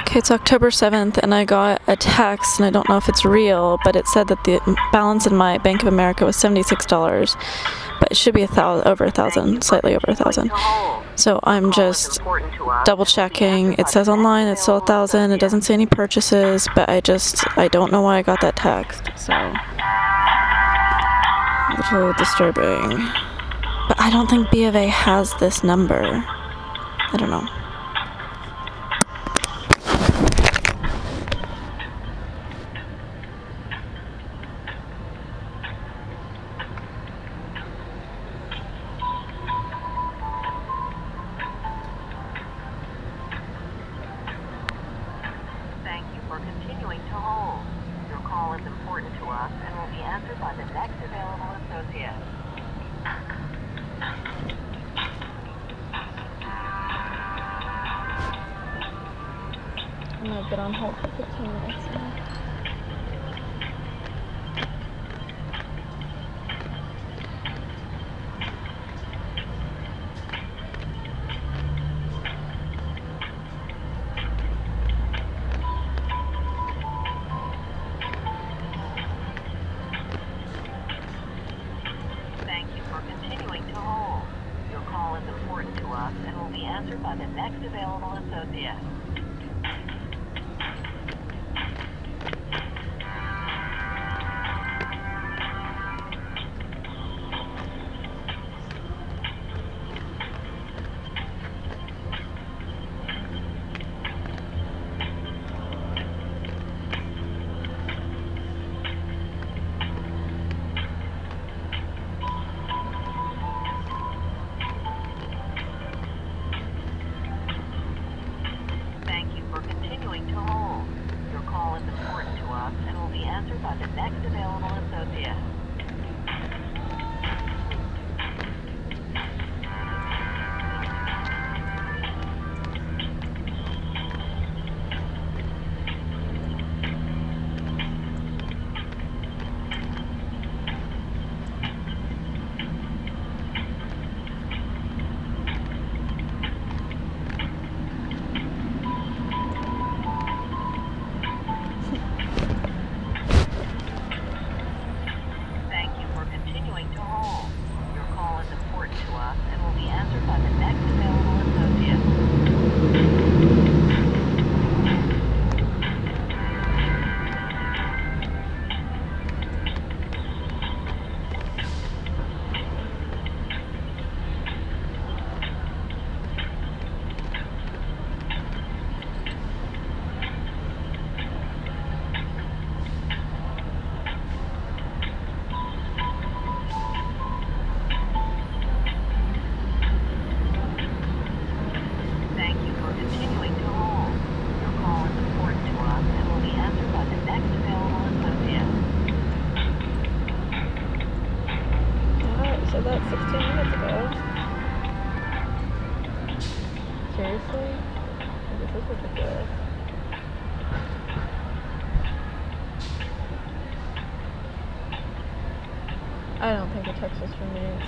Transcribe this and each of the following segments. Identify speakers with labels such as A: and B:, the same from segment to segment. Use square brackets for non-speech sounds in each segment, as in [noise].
A: Okay, it's October 7th, and I got a text, and I don't know if it's real, but it said that the balance in my Bank of America was $76, but it should be a thousand, over a thousand, slightly over a thousand. So I'm just double checking. It says online it's still a thousand. It doesn't say any purchases, but I just I don't know why I got that text. So a little disturbing. But I don't think B of A has this number. I don't know.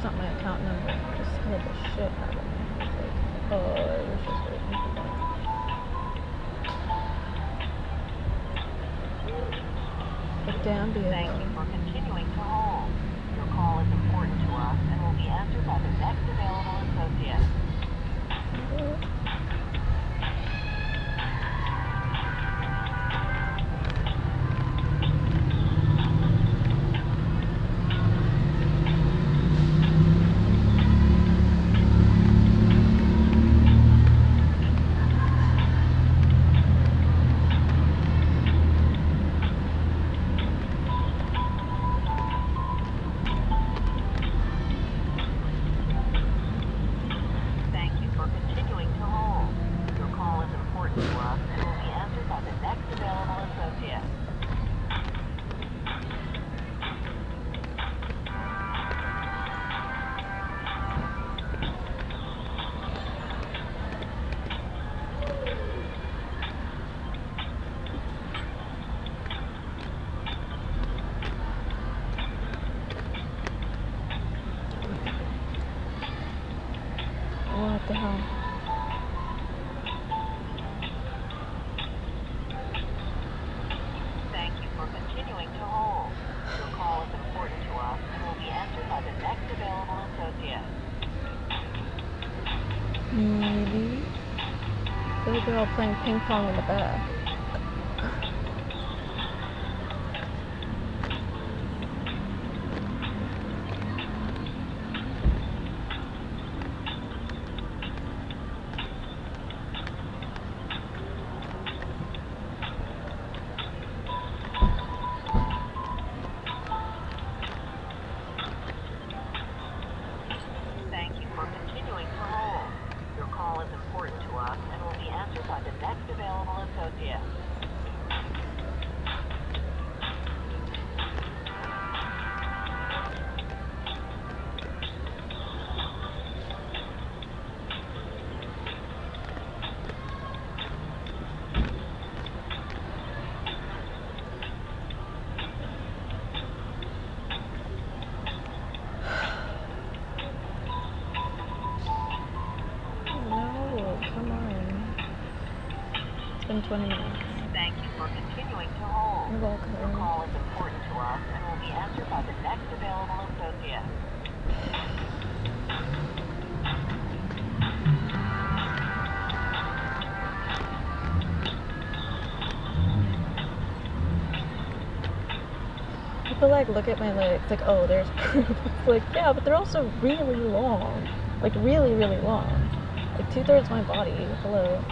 A: Not my account number. Just scared the shit out of me. Like, oh, I was just waiting for that. But damn, be
B: Thank you for continuing to hold. Your call is important to us and will be answered by the next available associate.
A: Mm-hmm. the hell?
B: Thank you for continuing to hold. Your call is important to us and will be answered by the next available. Maybe.
A: There's girl playing ping pong in the back. in 20 minutes.
B: Thank you for continuing to hold.
A: You're welcome.
B: Your call is important to us and will be answered by the next available associate.
A: People like look at my legs like, oh, there's [laughs] like, yeah, but they're also really long. Like, really, really long. Like, two thirds my body. Hello.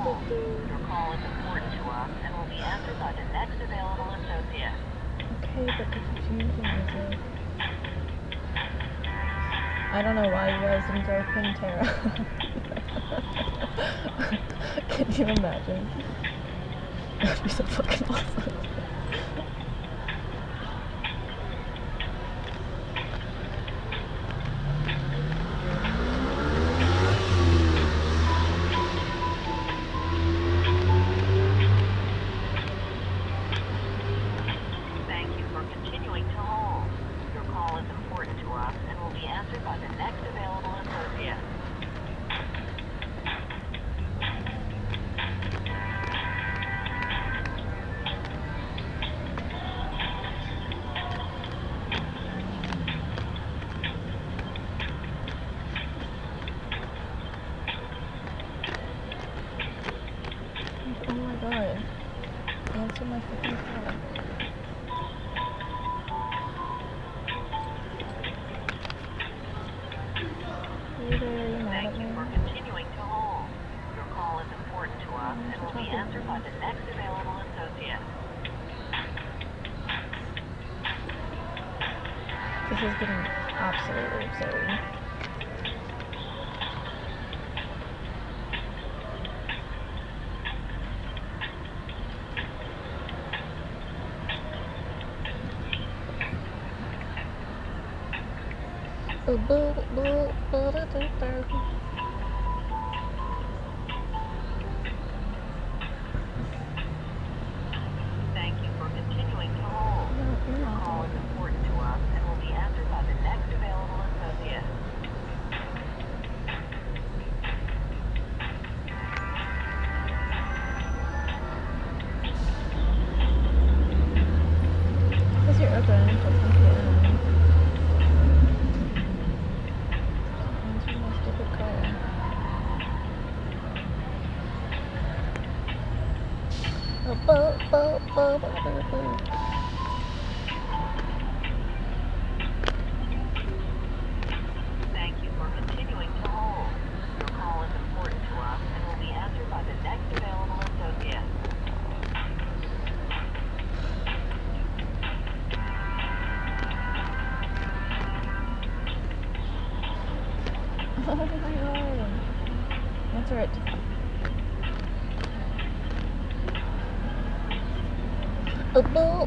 B: hold. Your call is important to us and will be answered by the next available associate.
A: Okay, but this is I don't know why you guys enjoy Pintero. [laughs] Can you imagine? That'd be so fucking awesome.
B: Answer my fucking phone.
A: Either you.
B: For continuing to hold. Your call is important to us and will be answered by the next available associate.
A: This is getting absolutely absurd.
B: Boo boo boo. boop,
A: boop, boop, boop, boop, 宝宝宝宝宝宝 Oh.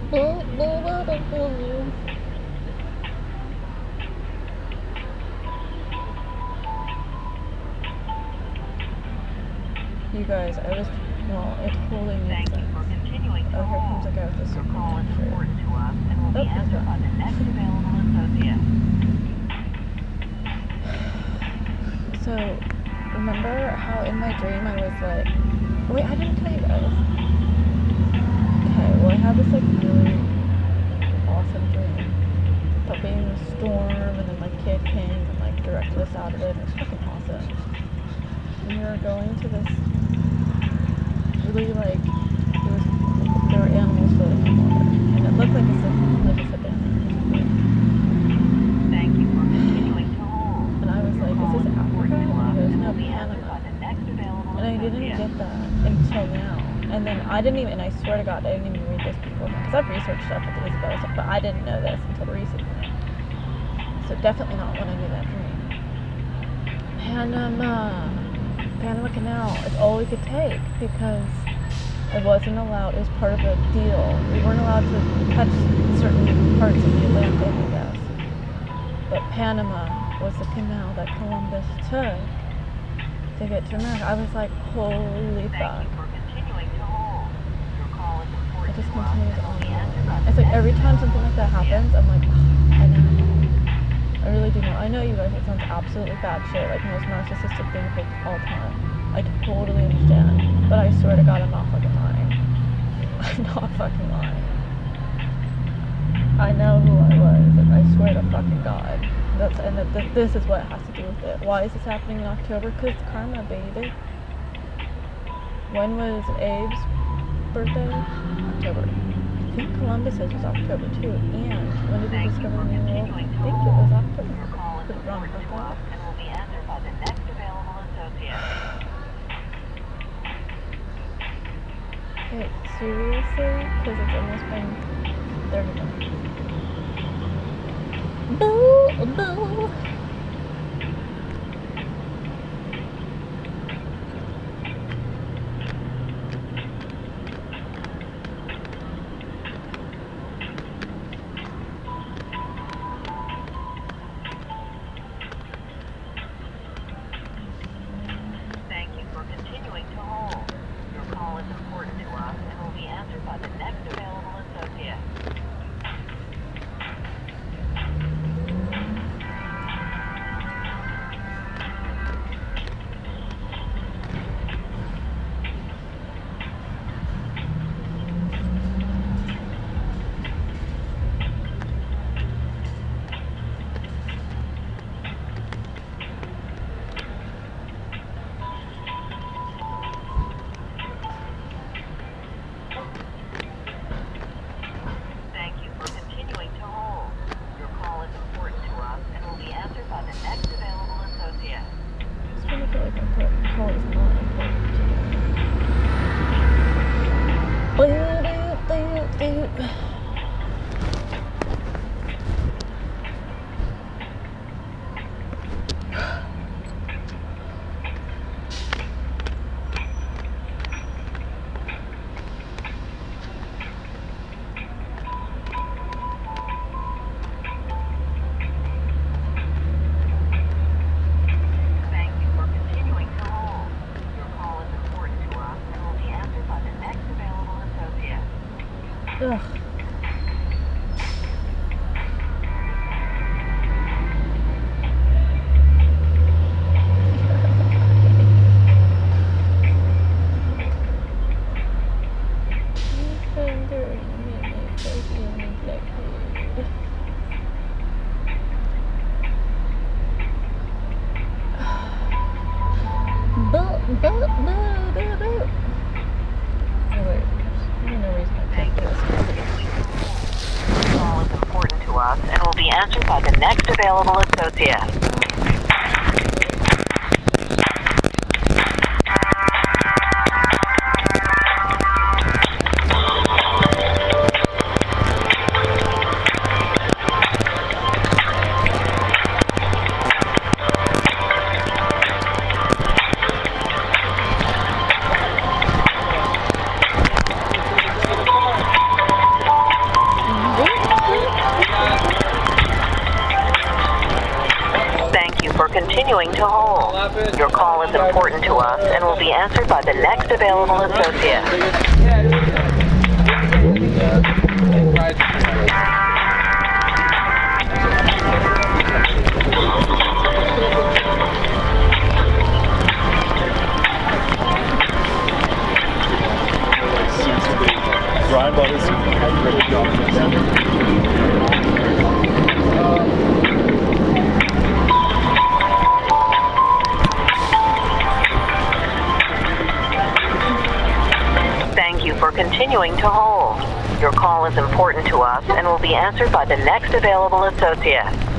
B: You
A: guys, I was well, it totally makes
B: Thank you for continuing to
A: Oh, here comes a guy with a
B: Your call is important to us and will
A: Oh, he's
B: answered by the next available associate.
A: So, remember how in my dream I was like, wait, I didn't tell you guys. I had this like really awesome dream about being in a storm, and then my kid came and like directed us out of it. And it was fucking awesome. And we were going to this really like it was there were animals floating in water, and it looked like a like a savannah.
B: Thank you for continuing to hold.
A: And I was like, is
B: is
A: this Africa?
B: important to
A: And
B: us
A: he goes,
B: and
A: no, Panama.
B: by the next available
A: And I didn't get that until now. And then I didn't even, and I swear to God, I didn't even Because I've researched stuff with Isabel, stuff, but I didn't know this until recently. So definitely not when I knew that for me. Panama. Panama Canal is all we could take because it wasn't allowed, it was part of a deal. We weren't allowed to touch certain parts of the Atlantic, I guess. But Panama was the canal that Columbus took to get to America. I was like, holy fuck.
B: you for continuing to hold. Your call is important
A: It just continues on. It's like every time something like that happens, I'm like, "Oh, I know. I really do know. I know you guys, it sounds absolutely bad shit, like most narcissistic thing of all time. I totally understand. But I swear to God, I'm not fucking lying. [laughs] I'm not fucking lying. I know who I was, and I swear to fucking God. That's and this is what has to do with it. Why is this happening in October? Cause karma, baby. When was Abe's birthday? October. I think Columbus's was October too. And when did we discover the New World? I think it was October. Put it wrong.
B: important to us and will be answered by the next available associate.
A: Wait, seriously? Because it's almost been 30 minutes. Boo! Boo!
B: Answered by the next available associate.
C: Brian bought his great job.
B: Continuing to hold. Your call is important to us and will be answered by the next available associate.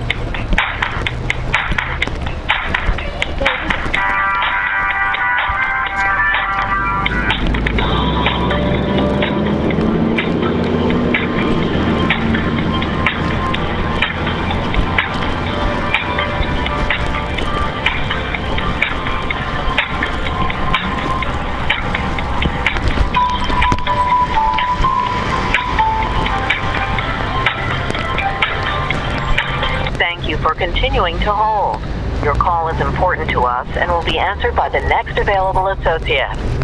B: Continuing to hold. Your call is important to us and will be answered by the next available associate.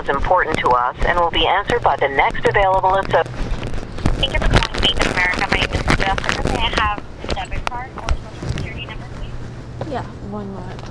B: Is important to us and will be answered by the next available associate.
D: Thank you for calling Bank of America. My name is Jessica. May I have the debit card or social security number, please?
A: Yeah, one moment.